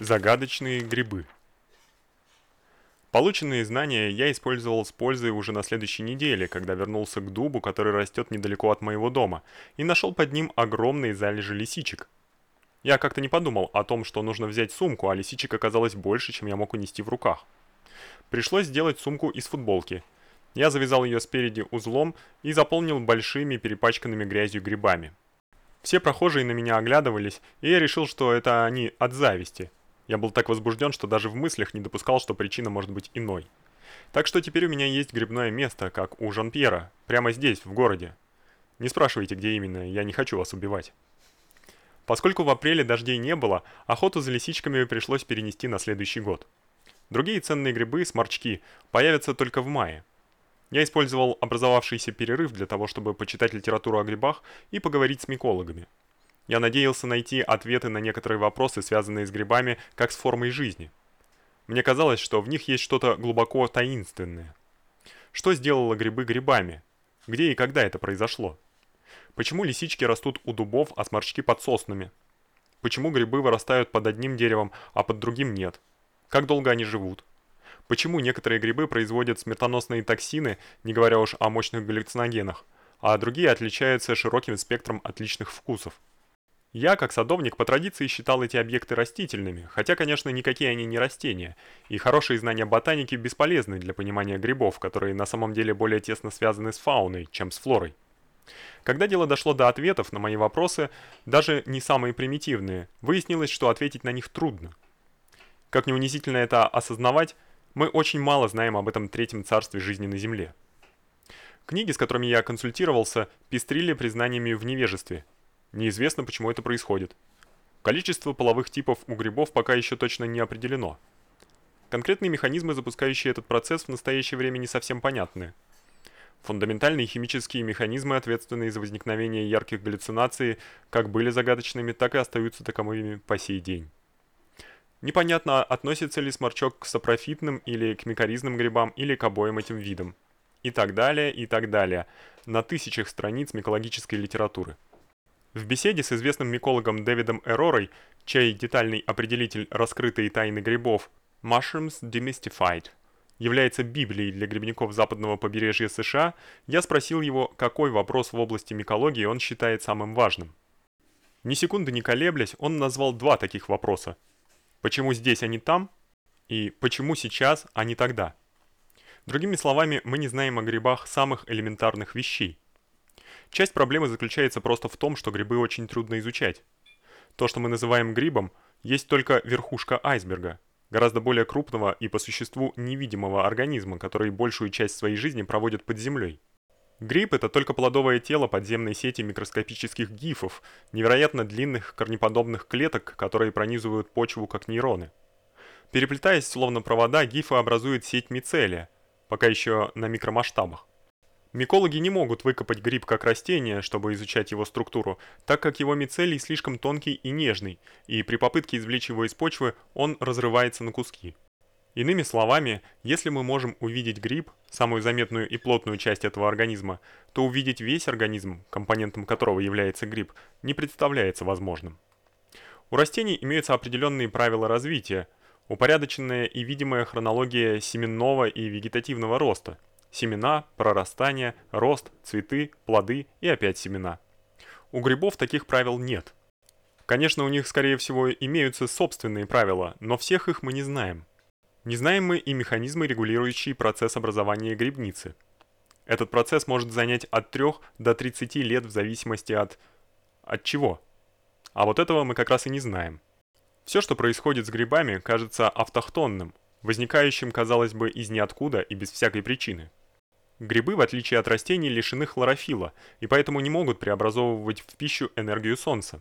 Загадочные грибы. Полученные знания я использовал с пользой уже на следующей неделе, когда вернулся к дубу, который растет недалеко от моего дома, и нашел под ним огромные залежи лисичек. Я как-то не подумал о том, что нужно взять сумку, а лисичек оказалось больше, чем я мог унести в руках. Пришлось сделать сумку из футболки. Я завязал ее спереди узлом и заполнил большими перепачканными грязью грибами. Все прохожие на меня оглядывались, и я решил, что это они от зависти. Я был так возбужден, что даже в мыслях не допускал, что причина может быть иной. Так что теперь у меня есть грибное место, как у Жан-Пьера, прямо здесь, в городе. Не спрашивайте, где именно, я не хочу вас убивать. Поскольку в апреле дождей не было, охоту за лисичками пришлось перенести на следующий год. Другие ценные грибы, сморчки, появятся только в мае. Я использовал образовавшийся перерыв для того, чтобы почитать литературу о грибах и поговорить с микологами. Я надеялся найти ответы на некоторые вопросы, связанные с грибами, как с формой жизни. Мне казалось, что в них есть что-то глубоко таинственное. Что сделало грибы грибами? Где и когда это произошло? Почему лисички растут у дубов, а сморчки под соснами? Почему грибы вырастают под одним деревом, а под другим нет? Как долго они живут? Почему некоторые грибы производят смертоносные токсины, не говоря уж о мощных галлюциногенах, а другие отличаются широким спектром отличных вкусов? Я, как садовник, по традиции считал эти объекты растительными, хотя, конечно, никакие они не растения, и хорошие знания ботаники бесполезны для понимания грибов, которые на самом деле более тесно связаны с фауной, чем с флорой. Когда дело дошло до ответов на мои вопросы, даже не самые примитивные, выяснилось, что ответить на них трудно. Как не унизительно это осознавать, мы очень мало знаем об этом третьем царстве жизни на земле. Книги, с которыми я консультировался, пестрили признаниями в невежестве. Неизвестно, почему это происходит. Количество половых типов у грибов пока еще точно не определено. Конкретные механизмы, запускающие этот процесс, в настоящее время не совсем понятны. Фундаментальные химические механизмы, ответственные за возникновение ярких галлюцинаций, как были загадочными, так и остаются таковыми по сей день. Непонятно, относится ли сморчок к сапрофитным или к микоризным грибам или к обоим этим видам. И так далее, и так далее. На тысячах страниц микологической литературы. В беседе с известным микологом Дэвидом Эророй, чей детальный определитель раскрытые тайны грибов Mushrooms Demystified является библией для грибников западного побережья США, я спросил его, какой вопрос в области микологии он считает самым важным. Ни секунды не колеблясь, он назвал два таких вопроса – Почему здесь, а не там? И почему сейчас, а не тогда? Другими словами, мы не знаем о грибах самых элементарных вещей. Часть проблемы заключается просто в том, что грибы очень трудно изучать. То, что мы называем грибом, есть только верхушка айсберга, гораздо более крупного и по существу невидимого организма, который большую часть своей жизни проводит под землей. Гриб это только плодовое тело подземной сети микроскопических гифов, невероятно длинных корнеподобных клеток, которые пронизывают почву как нейроны. Переплетаясь словно провода, гифы образуют сеть мицелия, пока еще на микромасштабах. Микологи не могут выкопать гриб как растение, чтобы изучать его структуру, так как его мицелий слишком тонкий и нежный, и при попытке извлечь его из почвы он разрывается на куски. Иными словами, если мы можем увидеть гриб, самую заметную и плотную часть этого организма, то увидеть весь организм, компонентом которого является гриб, не представляется возможным. У растений имеются определенные правила развития, упорядоченная и видимая хронология семенного и вегетативного роста. Семена, прорастание, рост, цветы, плоды и опять семена. У грибов таких правил нет. Конечно, у них, скорее всего, имеются собственные правила, но всех их мы не знаем. Не знаем мы и механизмы, регулирующие процесс образования грибницы. Этот процесс может занять от 3 до 30 лет в зависимости от от чего. А вот этого мы как раз и не знаем. Все, что происходит с грибами, кажется автохтонным, возникающим, казалось бы, из ниоткуда и без всякой причины. Грибы, в отличие от растений, лишены хлорофилла и поэтому не могут преобразовывать в пищу энергию солнца.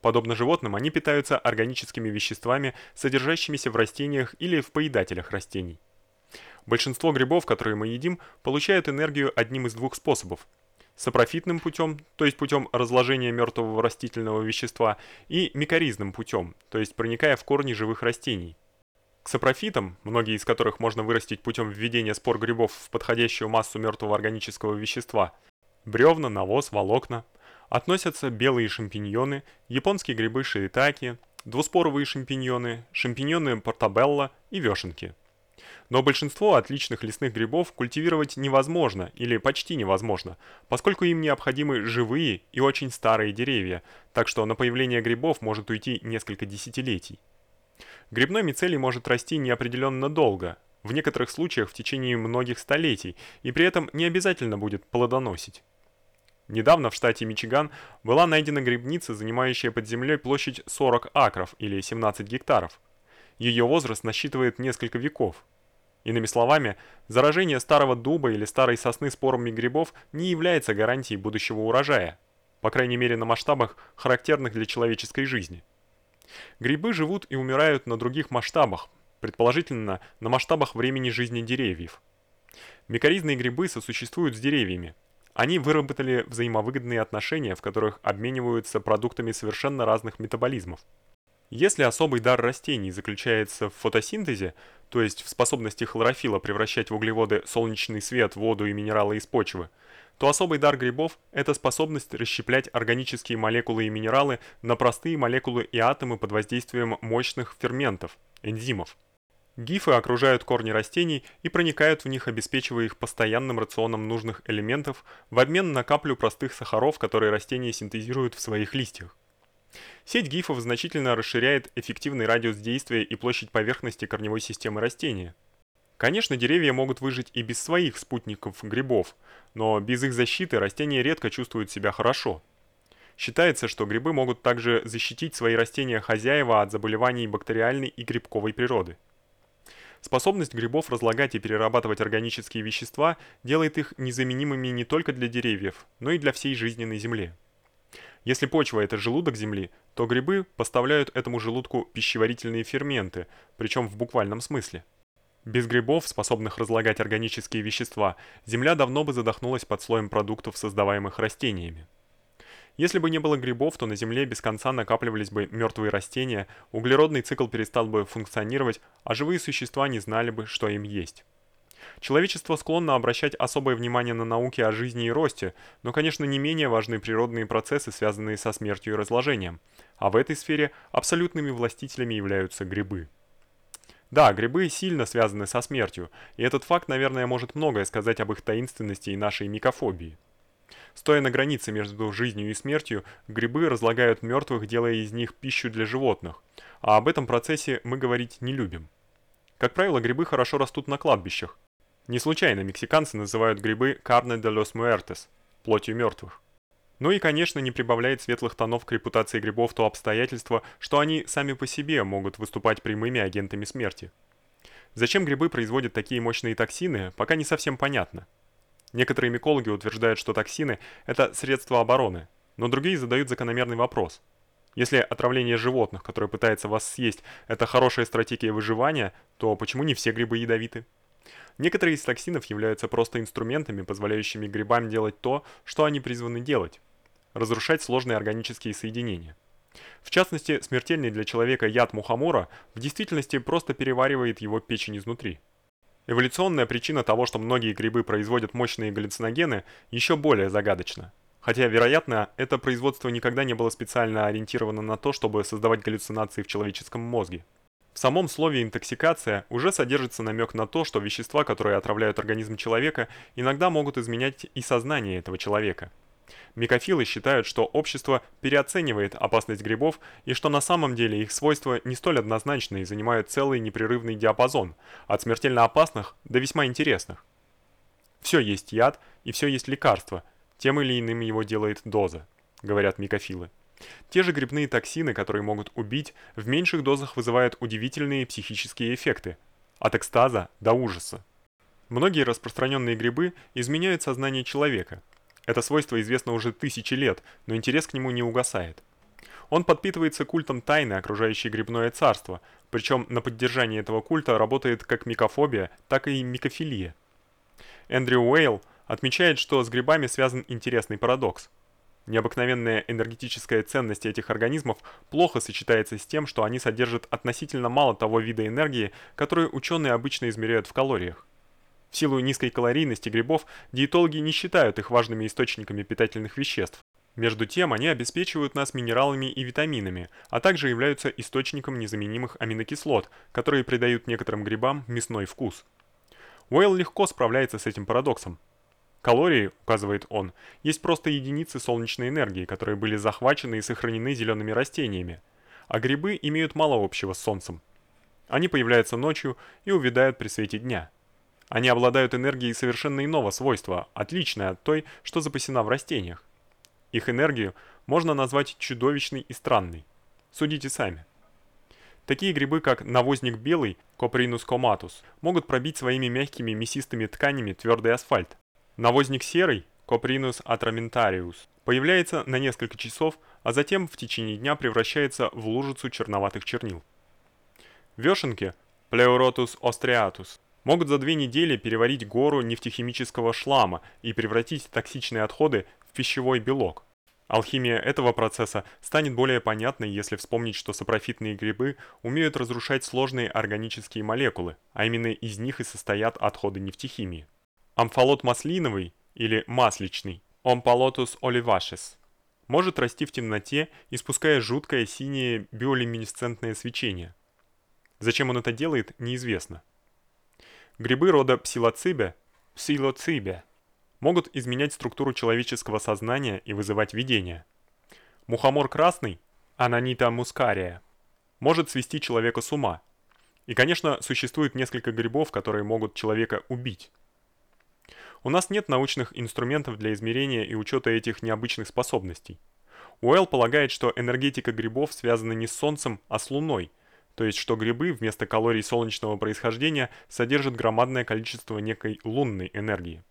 Подобно животным, они питаются органическими веществами, содержащимися в растениях или в поедателях растений. Большинство грибов, которые мы едим, получают энергию одним из двух способов: сапрофитным путем, то есть путем разложения мертвого растительного вещества, и микоризным путем, то есть проникая в корни живых растений. К сапрофитам, многие из которых можно вырастить путем введения спор грибов в подходящую массу мертвого органического вещества, бревна, навоз, волокна, относятся белые шампиньоны, японские грибы шиитаке, двуспоровые шампиньоны, шампиньоны портабелла и вешенки. Но большинство отличных лесных грибов культивировать невозможно или почти невозможно, поскольку им необходимы живые и очень старые деревья, так что на появление грибов может уйти несколько десятилетий. Грибной мицелий может расти неопределенно долго, в некоторых случаях в течение многих столетий, и при этом не обязательно будет плодоносить. Недавно в штате Мичиган была найдена грибница, занимающая под землей площадь 40 акров или 17 гектаров. Ее возраст насчитывает несколько веков. Иными словами, заражение старого дуба или старой сосны спорами грибов не является гарантией будущего урожая, по крайней мере на масштабах, характерных для человеческой жизни. Грибы живут и умирают на других масштабах, предположительно на масштабах времени жизни деревьев. Микоризные грибы сосуществуют с деревьями, они выработали взаимовыгодные отношения, в которых обмениваются продуктами совершенно разных метаболизмов. Если особый дар растений заключается в фотосинтезе, то есть в способности хлорофилла превращать в углеводы солнечный свет, воду и минералы из почвы, то особый дар грибов это способность расщеплять органические молекулы и минералы на простые молекулы и атомы под воздействием мощных ферментов энзимов. Гифы окружают корни растений и проникают в них, обеспечивая их постоянным рационом нужных элементов в обмен на каплю простых сахаров, которые растения синтезируют в своих листьях. Сеть гифов значительно расширяет эффективный радиус действия и площадь поверхности корневой системы растения. Конечно, деревья могут выжить и без своих спутников грибов, но без их защиты растения редко чувствуют себя хорошо. Считается, что грибы могут также защитить свои растения-хозяева от заболеваний бактериальной и грибковой природы. Способность грибов разлагать и перерабатывать органические вещества делает их незаменимыми не только для деревьев, но и для всей жизненной земли. Если почва это желудок земли, то грибы поставляют этому желудку пищеварительные ферменты, причем в буквальном смысле. Без грибов, способных разлагать органические вещества, земля давно бы задохнулась под слоем продуктов, создаваемых растениями. Если бы не было грибов, то на Земле без конца накапливались бы мертвые растения, углеродный цикл перестал бы функционировать, а живые существа не знали бы, что им есть. Человечество склонно обращать особое внимание на науки о жизни и росте, но, конечно, не менее важны природные процессы, связанные со смертью и разложением. А в этой сфере абсолютными властителями являются грибы. Да, грибы сильно связаны со смертью, и этот факт, наверное, может многое сказать об их таинственности и нашей микофобии. Стоя на границе между жизнью и смертью, грибы разлагают мертвых, делая из них пищу для животных. А об этом процессе мы говорить не любим. Как правило, грибы хорошо растут на кладбищах. Не случайно мексиканцы называют грибы carne de los muertos плотью мертвых. Ну и, конечно, не прибавляет светлых тонов к репутации грибов то обстоятельство, что они сами по себе могут выступать прямыми агентами смерти. Зачем грибы производят такие мощные токсины, пока не совсем понятно. Некоторые микологи утверждают, что токсины это средство обороны, но другие задают закономерный вопрос. Если отравление животных, которое пытается вас съесть, это хорошая стратегия выживания, то почему не все грибы ядовиты? Некоторые из токсинов являются просто инструментами, позволяющими грибам делать то, что они призваны делать разрушать сложные органические соединения. В частности, смертельный для человека яд мухомора в действительности просто переваривает его печень изнутри. Эволюционная причина того, что многие грибы производят мощные галлюциногены, еще более загадочна. Хотя, вероятно, это производство никогда не было специально ориентировано на то, чтобы создавать галлюцинации в человеческом мозге. В самом слове интоксикация уже содержится намек на то, что вещества, которые отравляют организм человека, иногда могут изменять и сознание этого человека. Микофилы считают, что общество переоценивает опасность грибов и что на самом деле их свойства не столь однозначны и занимают целый непрерывный диапазон, от смертельно опасных до весьма интересных. Все есть яд и все есть лекарство, тем или иным его делает доза, говорят микофилы. Те же грибные токсины, которые могут убить, в меньших дозах вызывают удивительные психические эффекты, от экстаза до ужаса. Многие распространенные грибы изменяют сознание человека, это свойство известно уже тысячи лет, но интерес к нему не угасает. Он подпитывается культом тайны, окружающей грибное царство, причем на поддержание этого культа работает как микофобия, так и микофилия. Эндрю Уэйл отмечает, что с грибами связан интересный парадокс. Необыкновенная энергетическая ценность этих организмов плохо сочетается с тем, что они содержат относительно мало того вида энергии, которую ученые обычно измеряют в калориях. В силу низкой калорийности грибов диетологи не считают их важными источниками питательных веществ. Между тем, они обеспечивают нас минералами и витаминами, а также являются источником незаменимых аминокислот, которые придают некоторым грибам мясной вкус. Уэйл легко справляется с этим парадоксом. Калории, указывает он, есть просто единицы солнечной энергии, которые были захвачены и сохранены зелеными растениями, а грибы имеют мало общего с солнцем. Они появляются ночью и увядают при свете дня. Они обладают энергией совершенно иного свойства, отличной от той, что запасена в растениях. Их энергию можно назвать чудовищной и странной. Судите сами. Такие грибы, как навозник белый, Coprinus comatus, могут пробить своими мягкими мясистыми тканями твердый асфальт. Навозник серый, Coprinus atramentarius, появляется на несколько часов, а затем в течение дня превращается в лужицу черноватых чернил. Вешенки, Pleurotus ostreatus, могут за две недели переварить гору нефтехимического шлама и превратить токсичные отходы в пищевой белок. Алхимия этого процесса станет более понятной, если вспомнить, что сапрофитные грибы умеют разрушать сложные органические молекулы, а именно из них и состоят отходы нефтехимии. Амфалот маслиновый или масличный, Ompalotus olivaceus, может расти в темноте, испуская жуткое синее биолюминесцентное свечение. Зачем он это делает, неизвестно. Грибы рода псилоцибе, псилоцибе, могут изменять структуру человеческого сознания и вызывать видения. Мухомор красный, Ананита мускария, может свести человека с ума. И, конечно, существует несколько грибов, которые могут человека убить. У нас нет научных инструментов для измерения и учета этих необычных способностей. Уэлл полагает, что энергетика грибов связана не с солнцем, а с луной, то есть что грибы вместо калорий солнечного происхождения содержат громадное количество некой лунной энергии.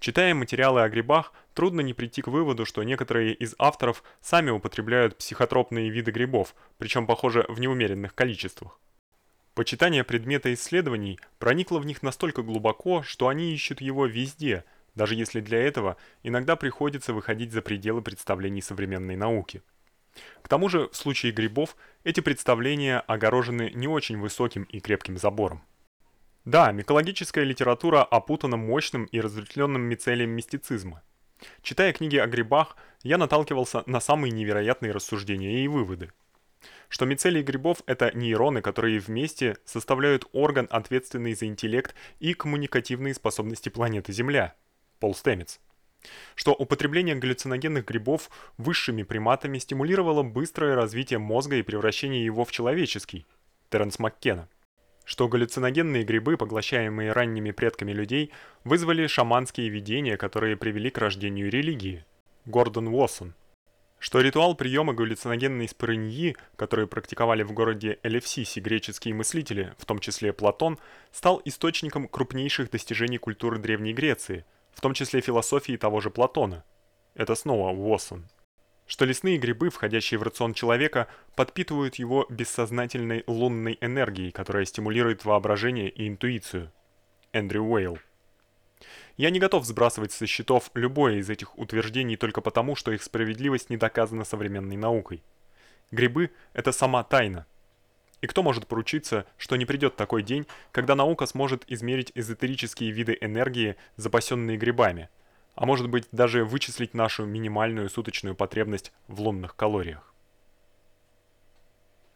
Читая материалы о грибах, трудно не прийти к выводу, что некоторые из авторов сами употребляют психотропные виды грибов, причем, похоже, в неумеренных количествах. Почитание предмета исследований проникло в них настолько глубоко, что они ищут его везде, даже если для этого иногда приходится выходить за пределы представлений современной науки. К тому же, в случае грибов, эти представления огорожены не очень высоким и крепким забором. Да, микологическая литература опутана мощным и разветвленным мицелием мистицизма. Читая книги о грибах, я наталкивался на самые невероятные рассуждения и выводы. Что мицелий грибов это нейроны, которые вместе составляют орган, ответственный за интеллект и коммуникативные способности планеты Земля. Пол Стэмиц. Что употребление галлюциногенных грибов высшими приматами стимулировало быстрое развитие мозга и превращение его в человеческий. Теренс Маккена что галлюциногенные грибы, поглощаемые ранними предками людей, вызвали шаманские видения, которые привели к рождению религии. Гордон Уоссон. Что ритуал приема галлюциногенной спорыньи, который практиковали в городе Элевсисе греческие мыслители, в том числе Платон, стал источником крупнейших достижений культуры Древней Греции, в том числе философии того же Платона. Это снова Уоссон что лесные грибы, входящие в рацион человека, подпитывают его бессознательной лунной энергией, которая стимулирует воображение и интуицию. Эндрю Уэйл. Я не готов сбрасывать со счетов любое из этих утверждений только потому, что их справедливость не доказана современной наукой. Грибы это сама тайна. И кто может поручиться, что не придёт такой день, когда наука сможет измерить эзотерические виды энергии, запасённые грибами? а может быть даже вычислить нашу минимальную суточную потребность в лунных калориях.